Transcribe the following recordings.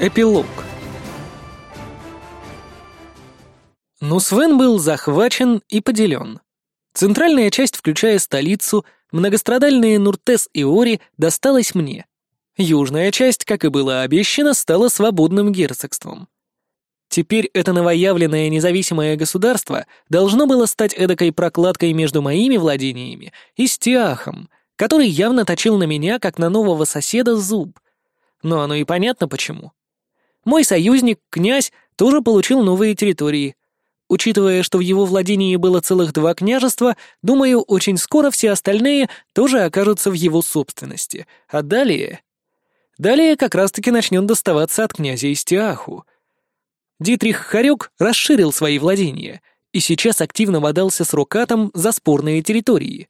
Эпилог Но Свен был захвачен и поделен. Центральная часть, включая столицу, многострадальные Нуртес и Ори, досталась мне. Южная часть, как и было обещано, стала свободным герцогством. Теперь это новоявленное независимое государство должно было стать эдакой прокладкой между моими владениями и стиахом, который явно точил на меня, как на нового соседа, зуб. Но оно и понятно почему. Мой союзник, князь, тоже получил новые территории. Учитывая, что в его владении было целых два княжества, думаю, очень скоро все остальные тоже окажутся в его собственности. А далее... Далее как раз-таки начнет доставаться от князя Истиаху. Дитрих Харек расширил свои владения и сейчас активно бодался с Рокатом за спорные территории.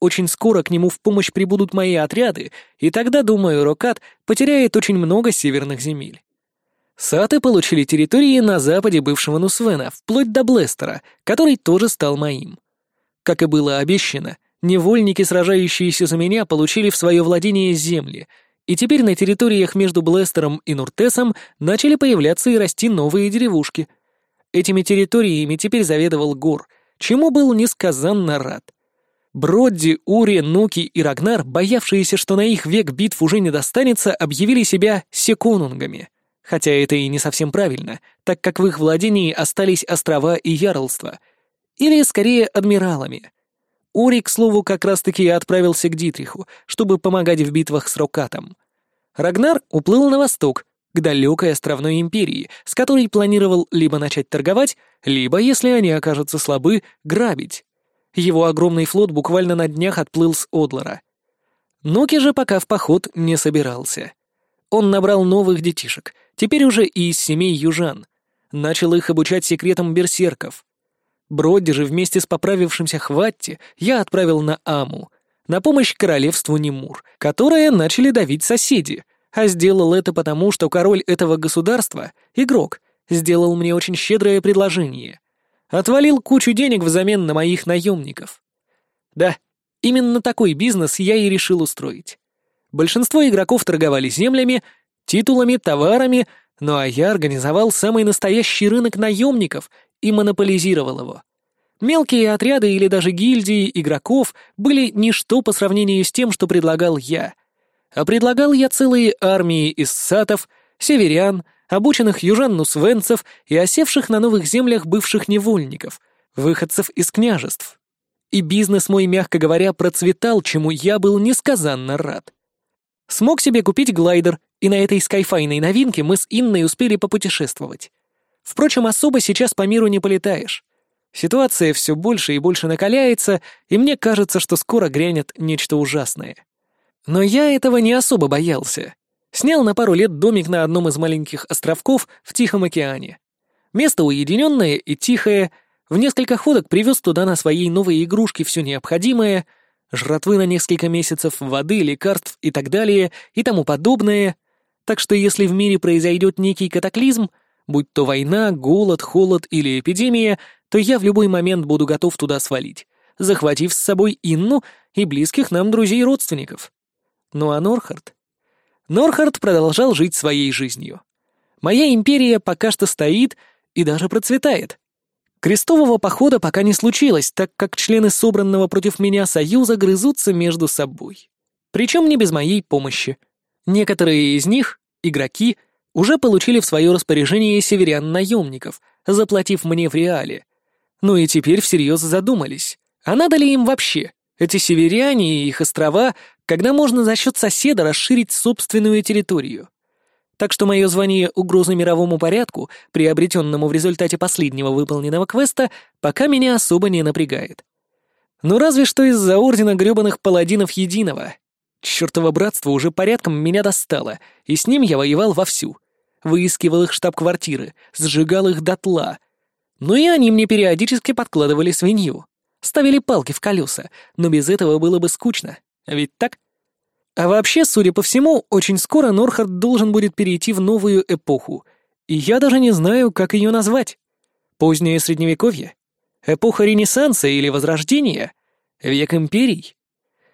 Очень скоро к нему в помощь прибудут мои отряды, и тогда, думаю, Рокат потеряет очень много северных земель. Саты получили территории на западе бывшего Нусвена, вплоть до Блестера, который тоже стал моим. Как и было обещано, невольники, сражающиеся за меня, получили в свое владение земли, и теперь на территориях между Блестером и Нуртесом начали появляться и расти новые деревушки. Этими территориями теперь заведовал Гор, чему был несказанно рад. Бродди, Ури, Нуки и Рагнар, боявшиеся, что на их век битв уже не достанется, объявили себя секунунгами — хотя это и не совсем правильно, так как в их владении остались острова и ярлства, или, скорее, адмиралами. Ури, к слову, как раз-таки отправился к Дитриху, чтобы помогать в битвах с Рокатом. Рагнар уплыл на восток, к далекой островной империи, с которой планировал либо начать торговать, либо, если они окажутся слабы, грабить. Его огромный флот буквально на днях отплыл с Одлара. Ноки же пока в поход не собирался. Он набрал новых детишек — Теперь уже и из семей южан. Начал их обучать секретам берсерков. Броди же вместе с поправившимся Хватти я отправил на Аму, на помощь королевству Немур, которое начали давить соседи, а сделал это потому, что король этого государства, игрок, сделал мне очень щедрое предложение. Отвалил кучу денег взамен на моих наемников. Да, именно такой бизнес я и решил устроить. Большинство игроков торговали землями титулами, товарами, ну а я организовал самый настоящий рынок наемников и монополизировал его. Мелкие отряды или даже гильдии игроков были ничто по сравнению с тем, что предлагал я. А предлагал я целые армии из сатов, северян, обученных южан-нусвенцев и осевших на новых землях бывших невольников, выходцев из княжеств. И бизнес мой, мягко говоря, процветал, чему я был несказанно рад. Смог себе купить глайдер и на этой скайфайной новинке мы с Инной успели попутешествовать. Впрочем, особо сейчас по миру не полетаешь. Ситуация все больше и больше накаляется, и мне кажется, что скоро грянет нечто ужасное. Но я этого не особо боялся. Снял на пару лет домик на одном из маленьких островков в Тихом океане. Место уединенное и тихое, в несколько ходок привез туда на своей новой игрушки все необходимое, жратвы на несколько месяцев, воды, лекарств и так далее, и тому подобное — так что если в мире произойдет некий катаклизм, будь то война, голод, холод или эпидемия, то я в любой момент буду готов туда свалить, захватив с собой Инну и близких нам друзей и родственников. Ну а Норхард? Норхард продолжал жить своей жизнью. Моя империя пока что стоит и даже процветает. Крестового похода пока не случилось, так как члены собранного против меня союза грызутся между собой. Причем не без моей помощи. Некоторые из них Игроки уже получили в свое распоряжение северян-наемников, заплатив мне в реале. Ну и теперь всерьез задумались, а надо ли им вообще эти северяне и их острова, когда можно за счет соседа расширить собственную территорию? Так что мое звание угрозы мировому порядку, приобретенному в результате последнего выполненного квеста, пока меня особо не напрягает. Но разве что из-за ордена грёбаных паладинов единого, Чёртово братство уже порядком меня достало, и с ним я воевал вовсю. Выискивал их штаб-квартиры, сжигал их дотла. Но и они мне периодически подкладывали свинью. Ставили палки в колёса, но без этого было бы скучно. Ведь так? А вообще, судя по всему, очень скоро Норхард должен будет перейти в новую эпоху. И я даже не знаю, как её назвать. Позднее Средневековье? Эпоха Ренессанса или Возрождения? Век империй?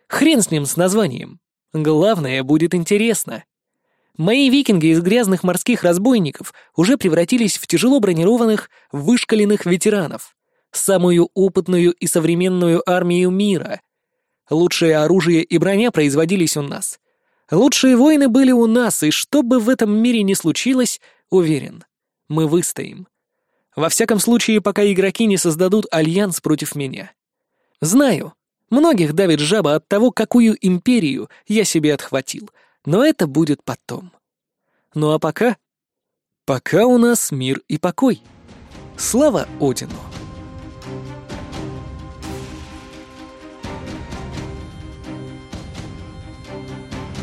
Хрен с ним, с названием. Главное, будет интересно. Мои викинги из грязных морских разбойников уже превратились в тяжело бронированных, вышкаленных ветеранов. Самую опытную и современную армию мира. Лучшее оружие и броня производились у нас. Лучшие войны были у нас, и что бы в этом мире ни случилось, уверен, мы выстоим. Во всяком случае, пока игроки не создадут альянс против меня. Знаю, Многих давит жаба от того, какую империю я себе отхватил, но это будет потом. Ну а пока... Пока у нас мир и покой. Слава Одину!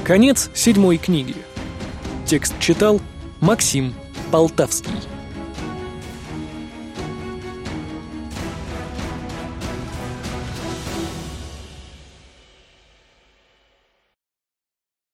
Конец седьмой книги. Текст читал Максим Полтавский.